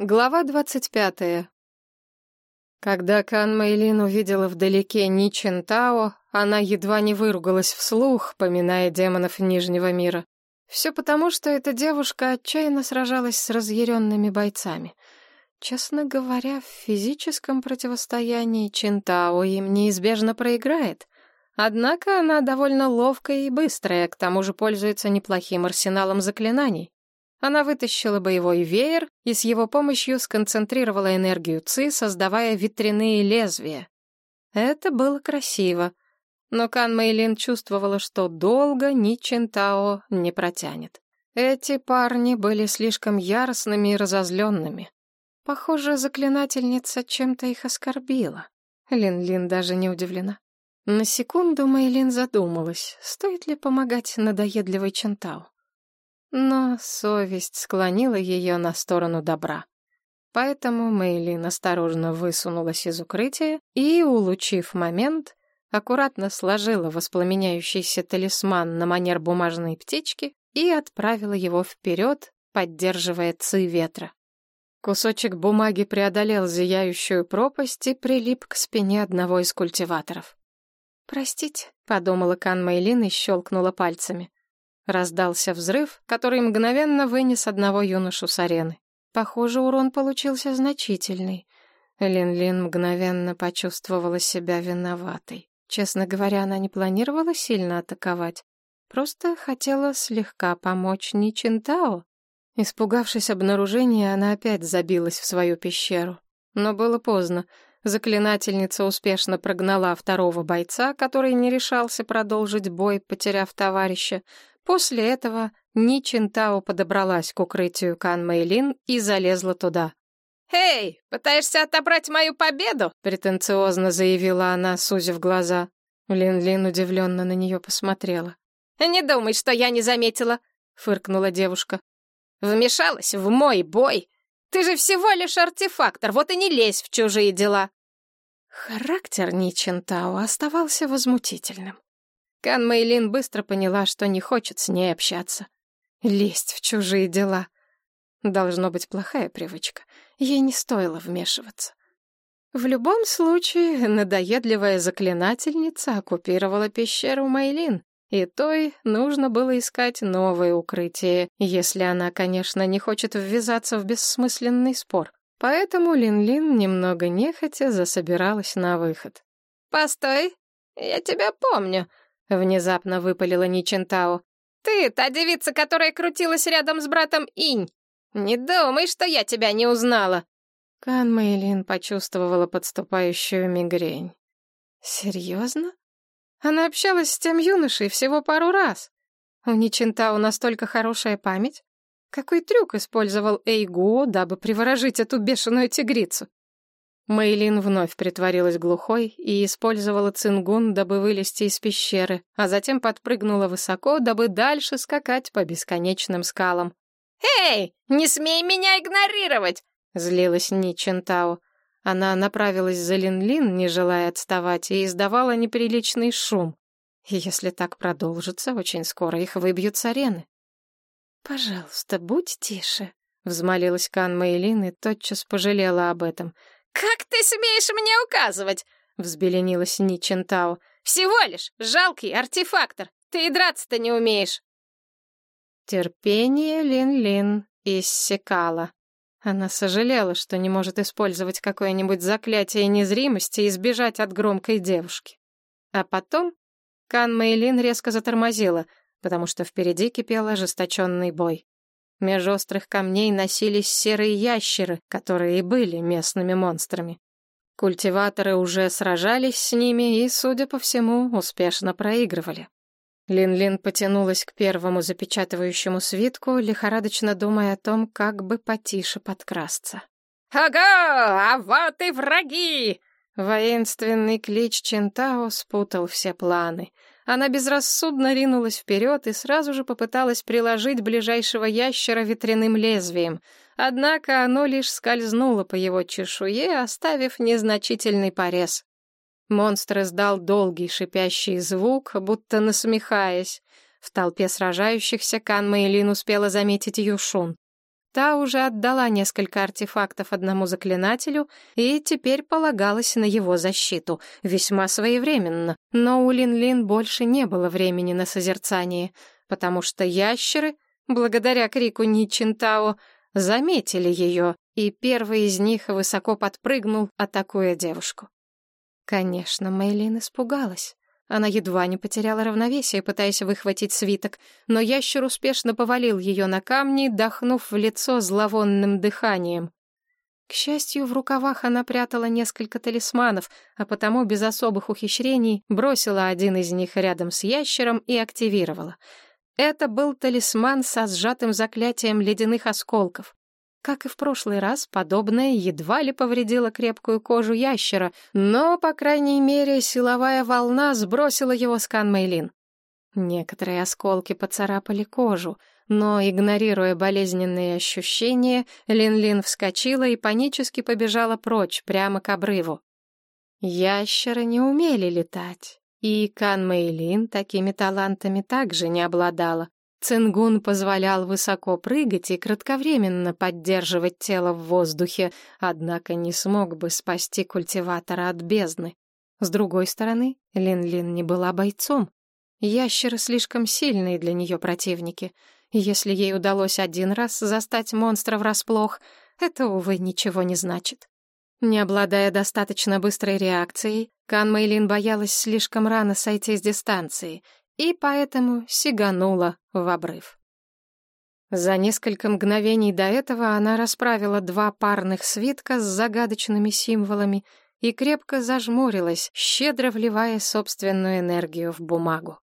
Глава двадцать пятая. Когда Кан Мэйлин увидела вдалеке Ни Тао, она едва не выругалась вслух, поминая демонов Нижнего мира. Все потому, что эта девушка отчаянно сражалась с разъяренными бойцами. Честно говоря, в физическом противостоянии Чинтао им неизбежно проиграет. Однако она довольно ловкая и быстрая, к тому же пользуется неплохим арсеналом заклинаний. Она вытащила боевой веер и с его помощью сконцентрировала энергию Ци, создавая ветряные лезвия. Это было красиво, но Кан Мэйлин чувствовала, что долго ни Чентао не протянет. Эти парни были слишком яростными и разозленными. Похоже, заклинательница чем-то их оскорбила. Лин-Лин даже не удивлена. На секунду Мэйлин задумалась, стоит ли помогать надоедливой Чентао. Но совесть склонила ее на сторону добра. Поэтому Мэйлин осторожно высунулась из укрытия и, улучив момент, аккуратно сложила воспламеняющийся талисман на манер бумажной птички и отправила его вперед, поддерживая ци ветра. Кусочек бумаги преодолел зияющую пропасть и прилип к спине одного из культиваторов. «Простите», — подумала Кан Мэйлин и щелкнула пальцами. Раздался взрыв, который мгновенно вынес одного юношу с арены. Похоже, урон получился значительный. Лин-Лин мгновенно почувствовала себя виноватой. Честно говоря, она не планировала сильно атаковать. Просто хотела слегка помочь Ничинтао. Испугавшись обнаружения, она опять забилась в свою пещеру. Но было поздно. Заклинательница успешно прогнала второго бойца, который не решался продолжить бой, потеряв товарища. После этого Ни Чинтао подобралась к укрытию Кан Мэйлин и залезла туда. «Эй, пытаешься отобрать мою победу?» — претенциозно заявила она, сузив глаза. Лин-Лин удивленно на нее посмотрела. «Не думай, что я не заметила», — фыркнула девушка. «Вмешалась в мой бой. Ты же всего лишь артефактор, вот и не лезь в чужие дела». Характер Ни Чинтао оставался возмутительным. Кан Мэйлин быстро поняла, что не хочет с ней общаться. Лезть в чужие дела. Должно быть плохая привычка. Ей не стоило вмешиваться. В любом случае, надоедливая заклинательница оккупировала пещеру Мэйлин, и той нужно было искать новое укрытие, если она, конечно, не хочет ввязаться в бессмысленный спор. Поэтому Лин-Лин немного нехотя засобиралась на выход. «Постой, я тебя помню», Внезапно выпалила Ничентао. «Ты, та девица, которая крутилась рядом с братом Инь! Не думай, что я тебя не узнала!» Кан Мэйлин почувствовала подступающую мигрень. «Серьезно? Она общалась с тем юношей всего пару раз. У Ничентао настолько хорошая память? Какой трюк использовал Эйгуо, дабы приворожить эту бешеную тигрицу? Мэйлин вновь притворилась глухой и использовала цингун, дабы вылезти из пещеры, а затем подпрыгнула высоко, дабы дальше скакать по бесконечным скалам. «Эй, не смей меня игнорировать!» — злилась Ни Чентао. Она направилась за Лин-Лин, не желая отставать, и издавала неприличный шум. Если так продолжится, очень скоро их выбьют с арены. «Пожалуйста, будь тише», — взмолилась Кан Мэйлин и тотчас пожалела об этом — «Как ты смеешь мне указывать?» — взбеленилась Ни Чентао. «Всего лишь жалкий артефактор. Ты и драться-то не умеешь». Терпение Лин-Лин иссякало. Она сожалела, что не может использовать какое-нибудь заклятие незримости и сбежать от громкой девушки. А потом Кан Мэйлин резко затормозила, потому что впереди кипел ожесточенный бой. Меж острых камней носились серые ящеры, которые и были местными монстрами. Культиваторы уже сражались с ними и, судя по всему, успешно проигрывали. Лин-Лин потянулась к первому запечатывающему свитку, лихорадочно думая о том, как бы потише подкрасться. «Ага, а вот и враги!» Воинственный клич Чентао спутал все планы — она безрассудно ринулась вперед и сразу же попыталась приложить ближайшего ящера ветряным лезвием. Однако оно лишь скользнуло по его чешуе, оставив незначительный порез. Монстр издал долгий шипящий звук, будто насмехаясь. В толпе сражающихся Кан Мэйлин успела заметить Юшун. Та уже отдала несколько артефактов одному заклинателю и теперь полагалась на его защиту, весьма своевременно. Но у Лин-Лин больше не было времени на созерцание, потому что ящеры, благодаря крику Ни Чинтао, заметили ее, и первый из них высоко подпрыгнул, атакуя девушку. Конечно, Мэйлин испугалась. Она едва не потеряла равновесие, пытаясь выхватить свиток, но ящер успешно повалил ее на камни, дохнув в лицо зловонным дыханием. К счастью, в рукавах она прятала несколько талисманов, а потому без особых ухищрений бросила один из них рядом с ящером и активировала. Это был талисман со сжатым заклятием ледяных осколков. Как и в прошлый раз, подобное едва ли повредило крепкую кожу ящера, но, по крайней мере, силовая волна сбросила его с Канмейлин. Некоторые осколки поцарапали кожу, но, игнорируя болезненные ощущения, Лин-Лин вскочила и панически побежала прочь, прямо к обрыву. Ящеры не умели летать, и Кан Мэйлин такими талантами также не обладала. Цингун позволял высоко прыгать и кратковременно поддерживать тело в воздухе, однако не смог бы спасти культиватора от бездны. С другой стороны, Лин-Лин не была бойцом. Ящеры слишком сильные для нее противники. Если ей удалось один раз застать монстра врасплох, это, увы, ничего не значит. Не обладая достаточно быстрой реакцией, Кан Мэйлин боялась слишком рано сойти с дистанции — и поэтому сиганула в обрыв. За несколько мгновений до этого она расправила два парных свитка с загадочными символами и крепко зажмурилась, щедро вливая собственную энергию в бумагу.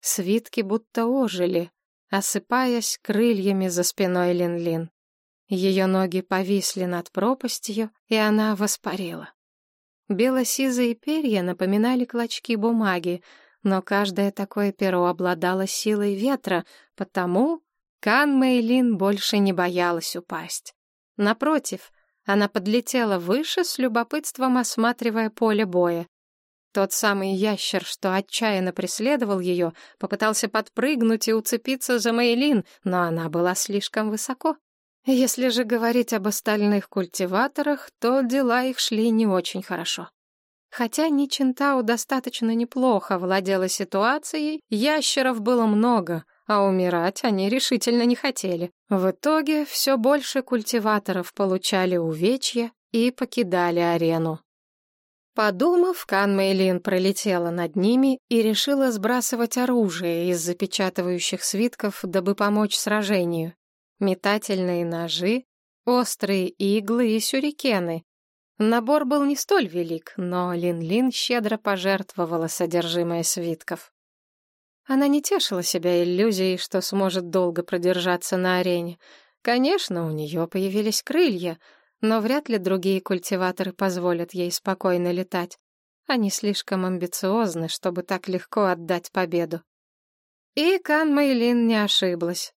Свитки будто ожили, осыпаясь крыльями за спиной Лин-Лин. Ее ноги повисли над пропастью, и она воспарила. Бело-сизые перья напоминали клочки бумаги, но каждое такое перо обладало силой ветра, потому Кан Мэйлин больше не боялась упасть. Напротив, она подлетела выше с любопытством, осматривая поле боя. Тот самый ящер, что отчаянно преследовал ее, попытался подпрыгнуть и уцепиться за Мэйлин, но она была слишком высоко. Если же говорить об остальных культиваторах, то дела их шли не очень хорошо. Хотя Ничентау достаточно неплохо владела ситуацией, ящеров было много, а умирать они решительно не хотели. В итоге все больше культиваторов получали увечья и покидали арену. Подумав, Кан Мэйлин пролетела над ними и решила сбрасывать оружие из запечатывающих свитков, дабы помочь сражению. Метательные ножи, острые иглы и сюрикены, Набор был не столь велик, но Лин-Лин щедро пожертвовала содержимое свитков. Она не тешила себя иллюзией, что сможет долго продержаться на арене. Конечно, у нее появились крылья, но вряд ли другие культиваторы позволят ей спокойно летать. Они слишком амбициозны, чтобы так легко отдать победу. И Кан Мэйлин не ошиблась.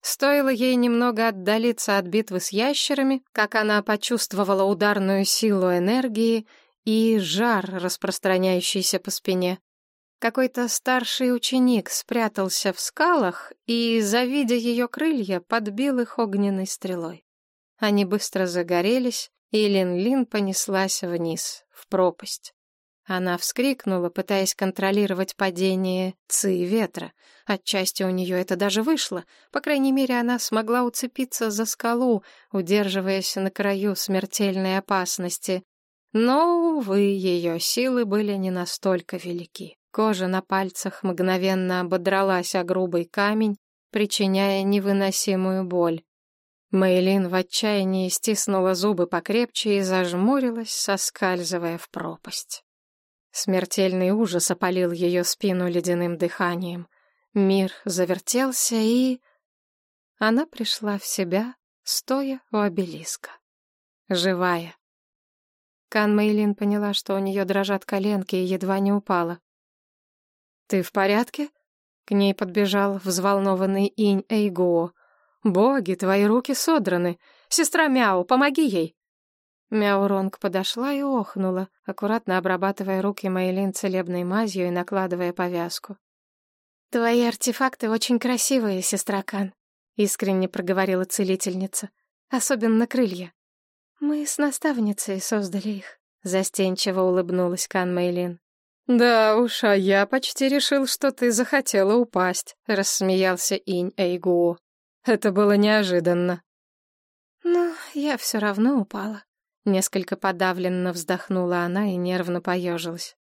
Стоило ей немного отдалиться от битвы с ящерами, как она почувствовала ударную силу энергии и жар, распространяющийся по спине. Какой-то старший ученик спрятался в скалах и, завидя ее крылья, подбил их огненной стрелой. Они быстро загорелись, и Лин-Лин понеслась вниз, в пропасть. Она вскрикнула, пытаясь контролировать падение ци ветра. Отчасти у нее это даже вышло. По крайней мере, она смогла уцепиться за скалу, удерживаясь на краю смертельной опасности. Но, увы, ее силы были не настолько велики. Кожа на пальцах мгновенно ободралась о грубый камень, причиняя невыносимую боль. Мейлин в отчаянии стиснула зубы покрепче и зажмурилась, соскальзывая в пропасть. Смертельный ужас опалил ее спину ледяным дыханием. Мир завертелся, и... Она пришла в себя, стоя у обелиска. Живая. Кан Мэйлин поняла, что у нее дрожат коленки, и едва не упала. «Ты в порядке?» К ней подбежал взволнованный инь Эйгуо. «Боги, твои руки содраны! Сестра Мяу, помоги ей!» Мяуронг подошла и охнула, аккуратно обрабатывая руки Мейлин целебной мазью и накладывая повязку. «Твои артефакты очень красивые, сестра Кан. — искренне проговорила целительница. «Особенно крылья. Мы с наставницей создали их», — застенчиво улыбнулась Кан Мэйлин. «Да уж, а я почти решил, что ты захотела упасть», — рассмеялся Инь Эйгуо. «Это было неожиданно». «Ну, я все равно упала», — несколько подавленно вздохнула она и нервно поежилась.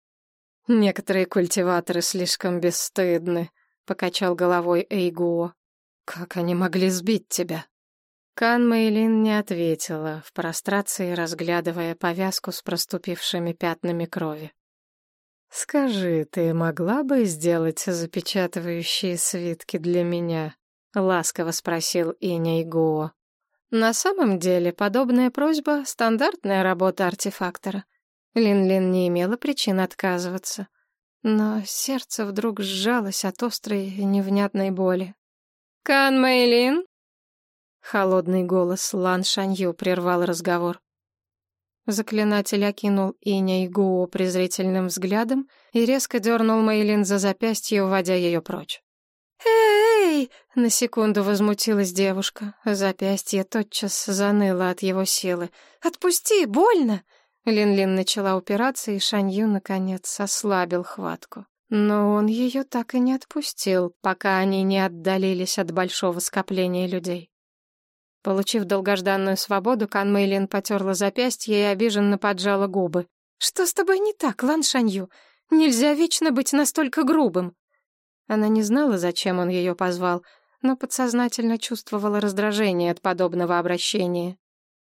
«Некоторые культиваторы слишком бесстыдны», — покачал головой Эйгуо. «Как они могли сбить тебя?» Кан Мэйлин не ответила, в прострации разглядывая повязку с проступившими пятнами крови. «Скажи, ты могла бы сделать запечатывающие свитки для меня?» — ласково спросил Иня Игуо. На самом деле, подобная просьба — стандартная работа артефактора. Лин-Лин не имела причин отказываться. Но сердце вдруг сжалось от острой невнятной боли. «Кан Мэйлин?» Холодный голос Лан Шанью прервал разговор. Заклинатель окинул Иня и Гуо презрительным взглядом и резко дернул Мейлин за запястье, уводя ее прочь. «Эй!» — на секунду возмутилась девушка. Запястье тотчас заныло от его силы. «Отпусти! Больно!» Лин-Лин начала упираться, и Шанью, наконец, ослабил хватку. Но он ее так и не отпустил, пока они не отдалились от большого скопления людей. Получив долгожданную свободу, Кан Мэйлин потерла запястье и обиженно поджала губы. «Что с тобой не так, Лан Шанью? Нельзя вечно быть настолько грубым!» Она не знала, зачем он ее позвал, но подсознательно чувствовала раздражение от подобного обращения.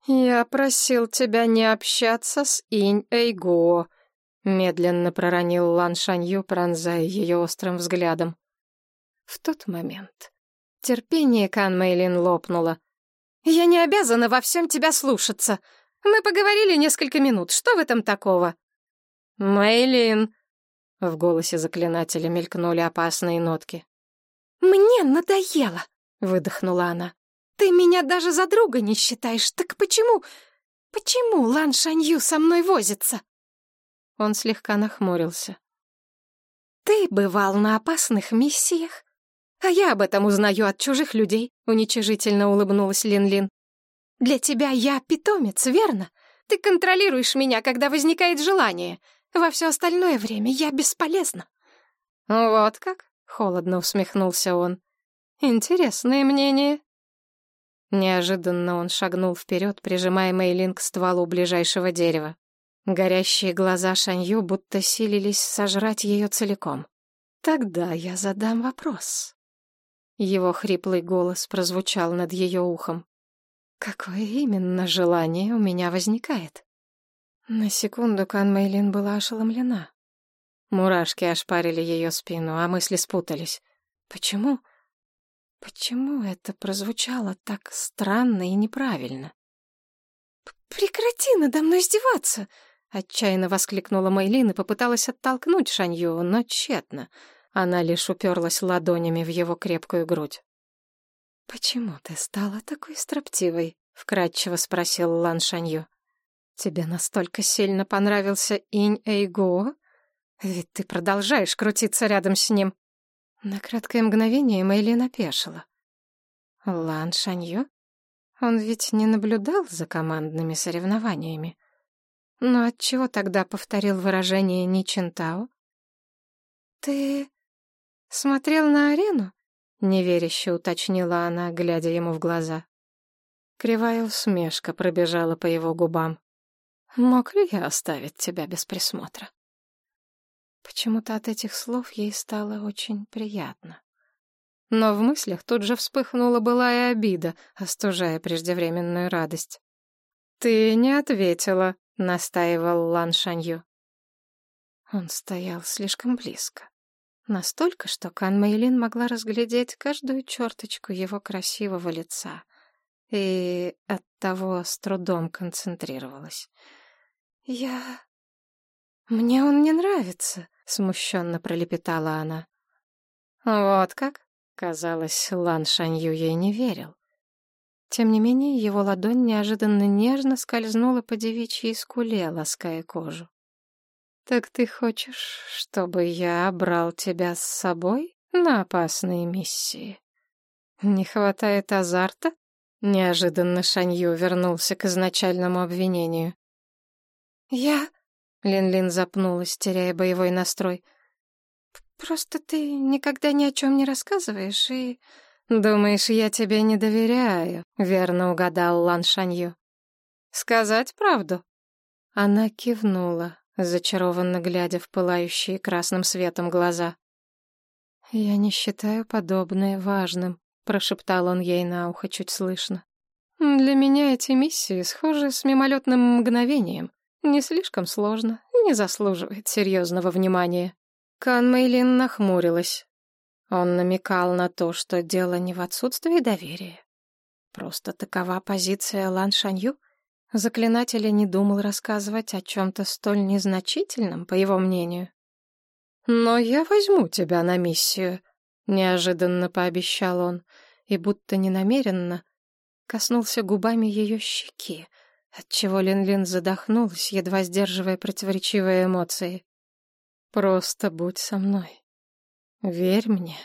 «Я просил тебя не общаться с Инь Эйго», — медленно проронил Лан Шанью, пронзая ее острым взглядом. В тот момент терпение Кан Мэйлин лопнуло. «Я не обязана во всем тебя слушаться. Мы поговорили несколько минут. Что в этом такого?» «Мэйлин!» — в голосе заклинателя мелькнули опасные нотки. «Мне надоело!» — выдохнула она. «Ты меня даже за друга не считаешь. Так почему... Почему Лан Шанью со мной возится?» Он слегка нахмурился. «Ты бывал на опасных миссиях, «А я об этом узнаю от чужих людей», — уничижительно улыбнулась Лин-Лин. «Для тебя я питомец, верно? Ты контролируешь меня, когда возникает желание. Во все остальное время я бесполезна». «Вот как?» — холодно усмехнулся он. «Интересное мнение». Неожиданно он шагнул вперед, прижимая Мэйлин к стволу ближайшего дерева. Горящие глаза Шанью будто силились сожрать ее целиком. «Тогда я задам вопрос. Его хриплый голос прозвучал над ее ухом. «Какое именно желание у меня возникает?» На секунду Кан Мэйлин была ошеломлена. Мурашки ошпарили ее спину, а мысли спутались. «Почему? Почему это прозвучало так странно и неправильно?» «Прекрати надо мной издеваться!» — отчаянно воскликнула Мэйлин и попыталась оттолкнуть Шанью, но тщетно — она лишь уперлась ладонями в его крепкую грудь. «Почему ты стала такой строптивой?» — вкратчиво спросил Лан Шанью. «Тебе настолько сильно понравился Инь Эйго? Ведь ты продолжаешь крутиться рядом с ним». На краткое мгновение Мэйли напешила. «Лан Шанью? Он ведь не наблюдал за командными соревнованиями. Но отчего тогда повторил выражение Ни Чинтао? «Ты «Смотрел на арену?» — неверяще уточнила она, глядя ему в глаза. Кривая усмешка пробежала по его губам. «Мог ли я оставить тебя без присмотра?» Почему-то от этих слов ей стало очень приятно. Но в мыслях тут же вспыхнула былая обида, остужая преждевременную радость. «Ты не ответила», — настаивал Лан Шанью. Он стоял слишком близко. Настолько, что Кан Мэйлин могла разглядеть каждую черточку его красивого лица и оттого с трудом концентрировалась. «Я... мне он не нравится», — смущенно пролепетала она. «Вот как?» — казалось, Лан Шанью ей не верил. Тем не менее, его ладонь неожиданно нежно скользнула по девичьей скуле, лаская кожу. «Так ты хочешь, чтобы я брал тебя с собой на опасные миссии?» Не хватает азарта? Неожиданно Шанью вернулся к изначальному обвинению. «Я...» — Лин-Лин запнулась, теряя боевой настрой. «Просто ты никогда ни о чем не рассказываешь и...» «Думаешь, я тебе не доверяю?» — верно угадал Лан Шанью. «Сказать правду?» Она кивнула, зачарованно глядя в пылающие красным светом глаза. «Я не считаю подобное важным», — прошептал он ей на ухо чуть слышно. «Для меня эти миссии схожи с мимолетным мгновением. Не слишком сложно и не заслуживает серьезного внимания». Кан Мэйлин нахмурилась. Он намекал на то, что дело не в отсутствии доверия. Просто такова позиция Лан Шанью. Заклинатель не думал рассказывать о чем-то столь незначительном, по его мнению. «Но я возьму тебя на миссию», — неожиданно пообещал он, и будто ненамеренно коснулся губами ее щеки, отчего Лин-Лин задохнулась, едва сдерживая противоречивые эмоции. «Просто будь со мной». Верь мне.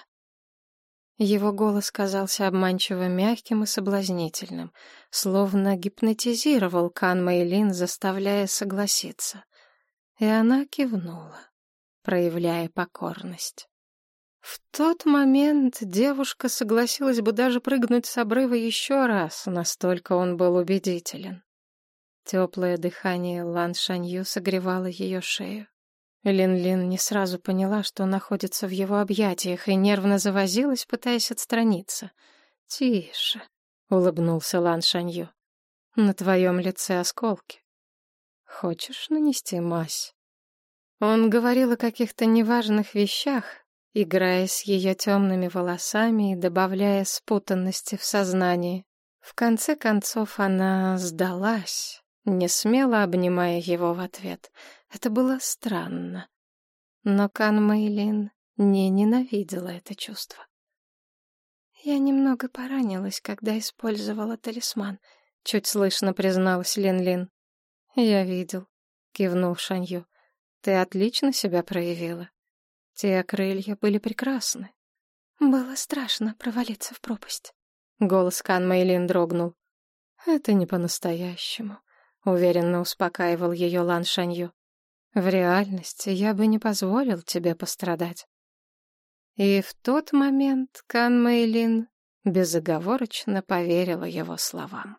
Его голос казался обманчиво мягким и соблазнительным, словно гипнотизировал Кан Мэйлин, заставляя согласиться. И она кивнула, проявляя покорность. В тот момент девушка согласилась бы даже прыгнуть с обрыва еще раз, настолько он был убедителен. Теплое дыхание Лан Шанью согревало ее шею. Лин-Лин не сразу поняла, что находится в его объятиях, и нервно завозилась, пытаясь отстраниться. «Тише», — улыбнулся Лан Шанью. «На твоем лице осколки. Хочешь нанести мазь?» Он говорил о каких-то неважных вещах, играя с ее темными волосами и добавляя спутанности в сознании. В конце концов она сдалась, не смело обнимая его в ответ — это было странно. Но Кан Мэйлин не ненавидела это чувство. «Я немного поранилась, когда использовала талисман», — чуть слышно призналась Лин-Лин. «Я видел», — кивнул Шанью. «Ты отлично себя проявила. Те крылья были прекрасны». «Было страшно провалиться в пропасть». Голос Кан Мэйлин дрогнул. «Это не по-настоящему», — уверенно успокаивал ее Лан Шанью. В реальности я бы не позволил тебе пострадать. И в тот момент Кан Мэйлин безоговорочно поверила его словам.